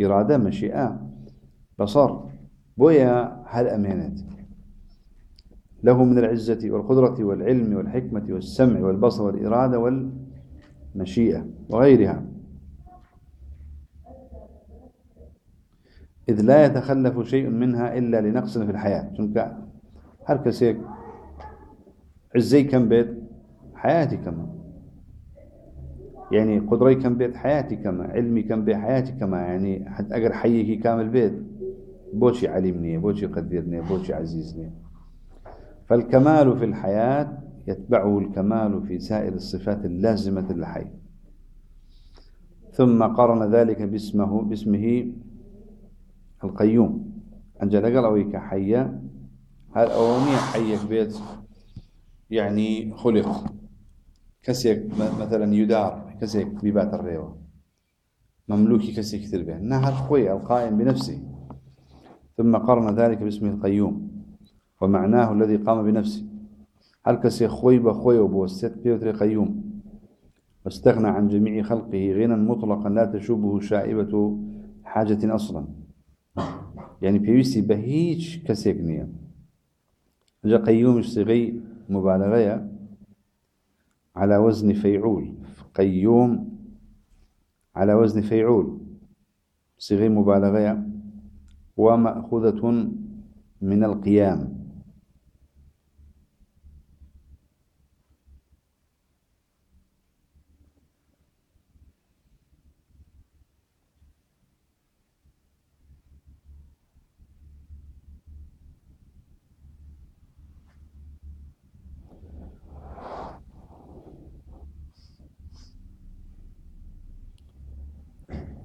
إرادة مشيئة بصر. بويا هل أمانت له من العزة والقدرة والعلم والحكمة والسمع والبصر والإرادة والمشيئة وغيرها. إذ لا يتخلف شيء منها إلا لنقص في الحياة. شنك هل كسيك؟ عزي كم بيت؟ حياتي كمان يعني قدري كم بيت؟ حياتي كما علمي كم بيت؟ حياتي كما يعني حتى أقر حيكي كامل بيت؟ بوشي علمني بوشي قدرني بوشي عزيزني. فالكمال في الحياة يتبعه الكمال في سائر الصفات اللازمة للحي. ثم قارن ذلك باسمه باسمه القيوم. أنجل قلوي كحية الأولانية حية؟ بيت يعني خلق. كسيك مثلا يدار كسيك ببات الريوة. مملوكي كسيك به نهر خوي القائم بنفسه. ثم قرن ذلك باسمه القيوم. ومعناه الذي قام بنفسه. هل كسي خوي بخوي وبوستت بيوتري قيوم. واستغنى عن جميع خلقه غنى مطلقا لا تشوبه شائبة حاجة أصلا. يعني بيوسي بهيج كسيك نية. جاء قيوم اشتغي مبالغة على وزن فيعول. قيوم على وزن فيعول. صيغة مبالغة ومأخوذة من القيام.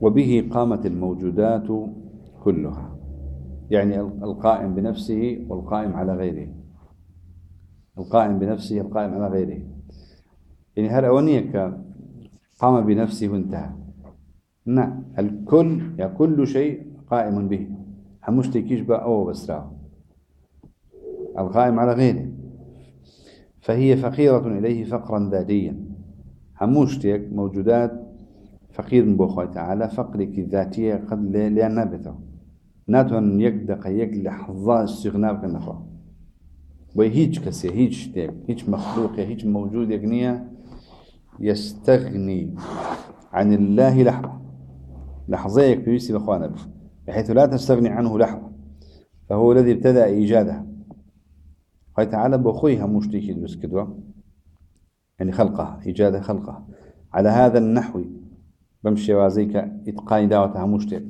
وبه قامت الموجودات كلها يعني القائم بنفسه والقائم على غيره. القائم بنفسه القائم على غيره. يعني هل أونيك قام بنفسه وانتهى؟ نعم. الكل يا كل شيء قائم به. همشتكيش بقى؟ أو بسراه القائم على غيره. فهي فقيرة إليه فقرا ذاتيا. هموشتك موجودات فقير بو خوي تعالى فقرك ذاتية قد لا نابته. ناتوان يك دقة يك لحظة استغناء بكنا وهي هيج كسي هيج تيك هيج مخلوق هيج موجود يقنية يستغني عن الله لحظة. لحظة يكفيسي بخوانا بحيث لا تستغني عنه لحظة. فهو الذي ابتدأ إيجادها خوي تعالى بخويها مشتكي بس كدوا يعني خلقه إيجاد خلقه. على هذا النحو بمشي وازيك إتقان دعوتها مشتق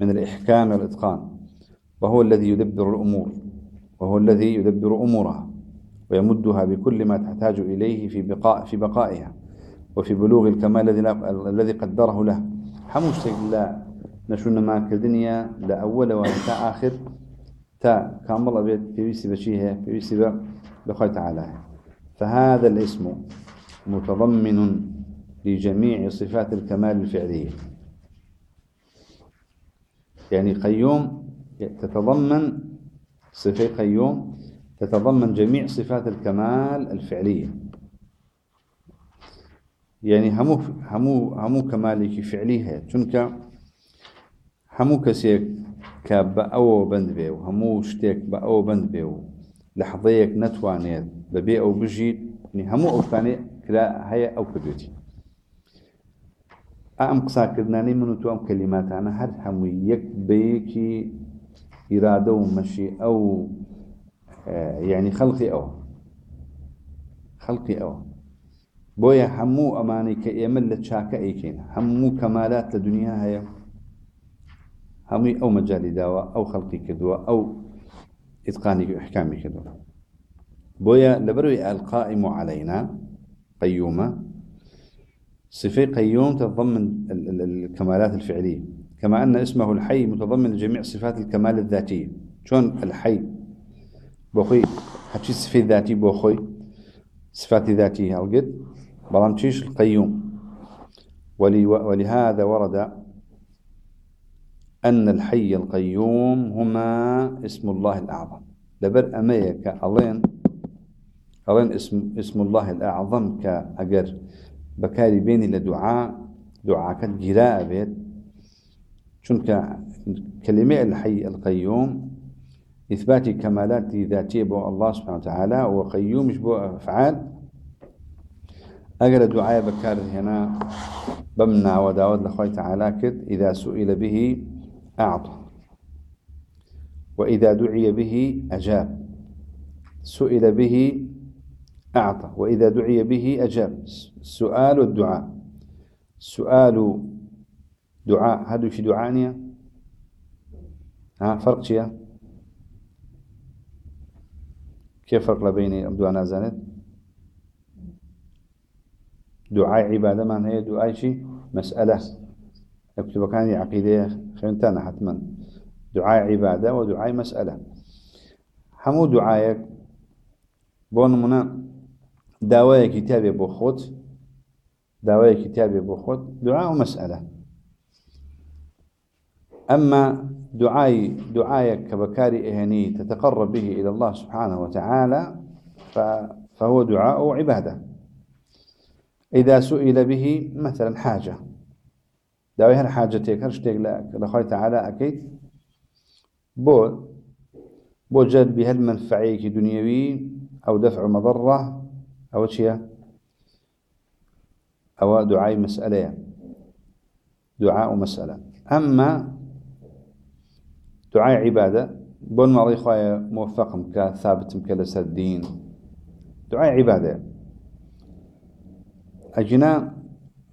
من الإحكام والإتقان. وهو الذي يدبر الأمور. وهو الذي يدبر أمورها. ويمدها بكل ما تحتاج إليه في بقاء في بقائها. وفي بلوغ الكمال الذي الذي قدره له. حموشتك لا نشون ما كدنيا لا أول ولا آخر. تا كامل أبيت بيسي بشيها بيسي بخير تعالى. فهذا الاسم متضمن لجميع صفات الكمال الفعلية. يعني قيوم تتضمن صفة قيوم تتضمن جميع صفات الكمال الفعلية. يعني همو همو همو كمالك فعليها. چونك همو كسيك كاب أو بند بيو همو شتيك بأو بند بيو لحظيك نتوانيت ببي أو بجيت يعني همو أو كاني كلا هيا أو كدوتي. ئەم قساکردانی من و تو ئەم کەلیماتانە هەر هەمووی یەک بەیەکی ئیرادە و مەشی ئەو یعنی خەڵقی ئەوە خەڵقی ئەوە بۆیە هەموو ئەمانەی کە ئێمە لە چاکە ئەیکەین. هەموو کەمالات لە دنیا هەیە. هەمووی ئەو مەجای داوە ئەو خەڵقی کردووە ئەو ئتقانی احکامی کردووە. بۆیە لەبەروی ئەلقائم علينا قيومة صفة قيوم تتضمن الكمالات الفعلية. كما أن اسمه الحي متضمن جميع صفات الكمال الذاتية. شون الحي؟ بوخي هاتشي صفة ذاتي بوخي. صفات ذاتية القد بلامتشيش القيوم. ولهذا ورد أن الحي القيوم هما اسم الله الأعظم. لبر أميك ألين ألين اسم, اسم الله الأعظم كأجر بكاري بيني لدعاء دعاء كالجراء بيت. شنك كلمة الحي القيوم إثبات كمالات ذاتية بو الله سبحانه وتعالى وقيوم مش بو أفعال. أقل دعاء بكار هنا بمنا وداود لخوي تعالى كد إذا سئل به أعطى. وإذا دعي به أجاب. سئل به أعطى وإذا دعي به أجاب. السؤال والدعاء السؤال دعاء. هذا في دعانية ها فرق شيء كيف فرق بين دعاء نازنت دعاء عبادة من هي؟ دعاء شيء؟ مسألة. أكتب كان عقيدة خينتنا حتما دعاء عبادة ودعاء مسألة. همو دعايك بون منا داوای كتابي بو خود داوای كتابي بو خود دعاء ومسألة. أما دعاء دعايك كبكاري إهني تتقرب به إلى الله سبحانه وتعالى فهو دعاء عبادة. إذا سئل به مثلا حاجة. داوي هر حاجتك؟ هرشتك لخوي تعالى أكيد. بو بو جد بها المنفعيك دنيوي أو دفع مضرة أو شيء؟ أو دعاء مسألة. دعاء مسألة. أما دعاء عبادة بون مالي خوايا موفقم كثابتم كلسة الدين دعاء عبادة. أجنا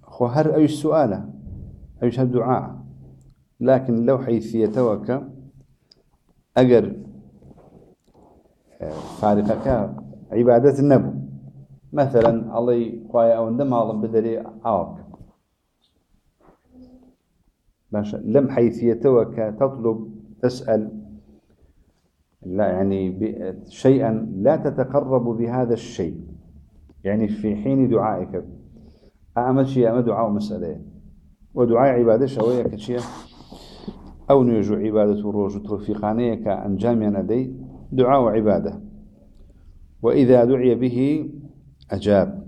خو هر أيش سؤالة أيش هالدعاء؟ لكن لو حيثيتوك أجر آه، فارقك عبادة النبو. مثلا الله خوايا أو عندما الله بدري عاق لم حيثيتوك تطلب تسأل. لا يعني شيئا لا تتقرب بهذا الشيء يعني في حين دعائك أعمل شيء أما دعاء مسألة ودعاء عبادة شوية كشيء أو نيجو عبادة الروج توفيقانية كأنجام يدي دعاء عبادة. وإذا دعي به أجاب.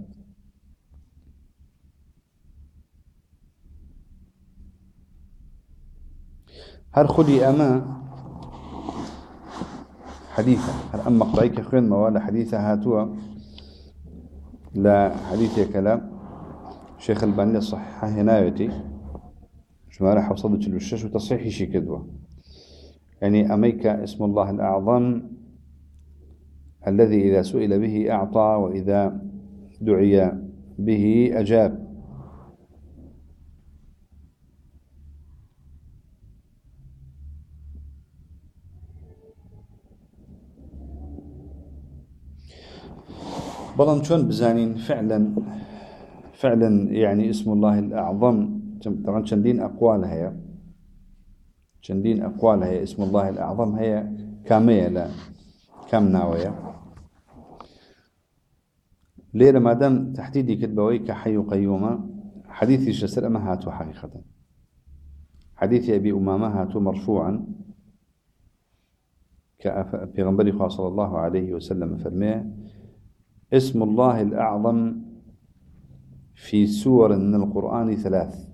هل خدي أما حديثة هل أما قضيك خوين موال حديثة هاتوا لا حديث كلام شيخ الباني الصحيحة هنايتي شمارة حوصدة الوشش وتصحيح شي كدوة يعني أميك اسم الله الأعظم الذي إذا سئل به أعطى وإذا دعي به أجاب. بلان شون بزانين فعلا فعلا يعني اسم الله الأعظم. طبعا شندين أقوال هي. شندين أقوال هي. اسم الله الأعظم هي كامية لا كم ناوية ليلة ما دام تحديدي كتبوي كحي قيومة حديثي شسر أما هاتو حقيقة. حديث أبي أمامة هاتو مرفوعا. كبيغنبري صلى الله عليه وسلم فرميه اسم الله الأعظم في سور من القرآن ثلاث.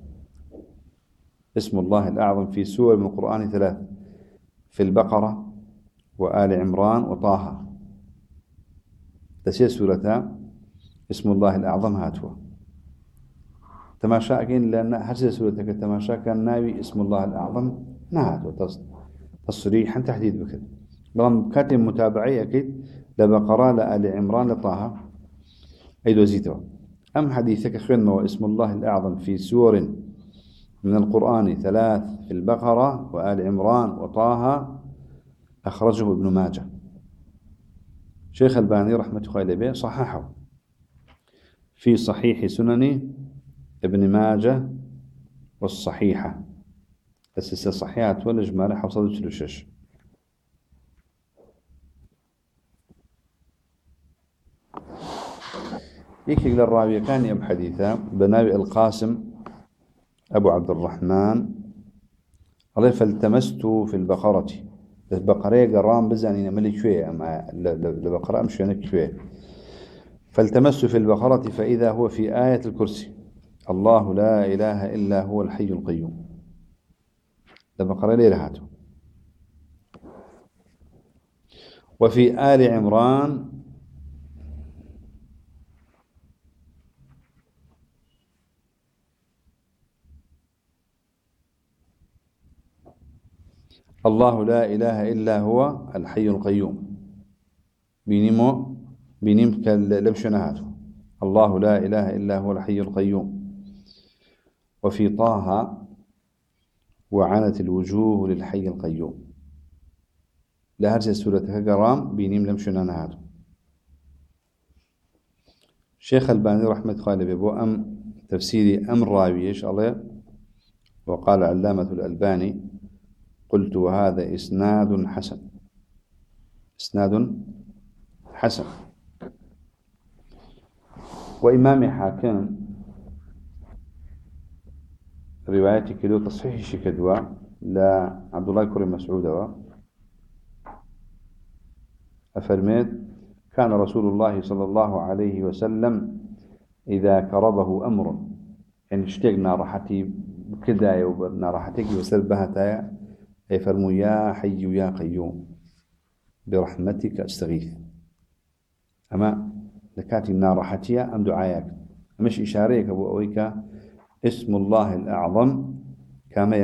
اسم الله الأعظم في سور من القرآن ثلاث. في البقرة وآل عمران وطه. تسير سورة؟ اسم الله الأعظم هاتوا. تماشا أكين لأن هرسي سورة تماشا كان ناوي اسم الله الأعظم؟ نهاتوا تصريحا تحديد بكذا بلان كاتب متابعي أكيد لبقرة لآل عمران لطه. أي دوزيتوا أم حديثك خلنا اسم الله الأعظم في سور من القرآن ثلاث في البقرة وآل عمران وطه؟ أخرجه ابن ماجه. شيخ الباني رحمة الله عليه صححه. في صحيح سنن ابن ماجه والصحيحة. السلسلة الصحيحة والإجمالة حوصلت للشش يكي للراوية كان يب حديثا بناوي القاسم أبو عبد الرحمن. الله فالتمست في البقرة. البقرة قرام بزاني نملي شوية أما البقرة أمشي أنا شوية. فالتمست في البقرة فإذا هو في آية الكرسي. الله لا إله إلا هو الحي القيوم. البقرة ليه هاتو وفي آل عمران الله لا إله إلا هو الحي القيوم. بينمو بينم كاللبشنهاته الله لا إله إلا هو الحي القيوم. وفي طه وعنت الوجوه للحي القيوم. لا هرسي سورة كقرام بينم لمشنهاته شيخ الباني رحمة خالد بو أم تفسيري أم راوي الله؟ وقال علامة الألباني قلت وهذا إسناد حسن. إسناد حسن. وإمام حاكم. روايتي كدو تصحيح شكدوا لا عبد الله كريم مسعود أفرميت كان رسول الله صلى الله عليه وسلم إذا كربه أمر. يعني اشتقنا راحتي كداية وبنا وسلبها تايا أي يا حي يا قيوم برحمتك أستغيث. أما لكاتي حتيا أم دعاياك؟ مش إشاريك أبو أويك اسم الله الأعظم كما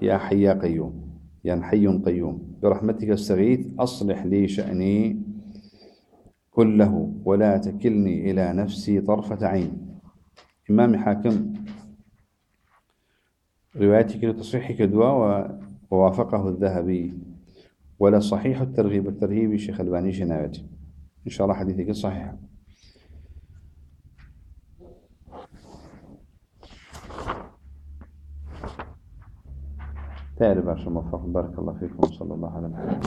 يا حي يا قيوم يعني حي قيوم. برحمتك استغيث أصلح لي شأني كله ولا تكلني إلى نفسي طرفة عين. إمام حاكم روايتك لتصحيحك دواء ووافقه الذهبي. ولا صحيح الترغيب الترهيب شيخ الباني جناوتي إن شاء الله حديثك صحيح. تعالى باشا موفق بارك الله فيكم وصلى الله على محمد.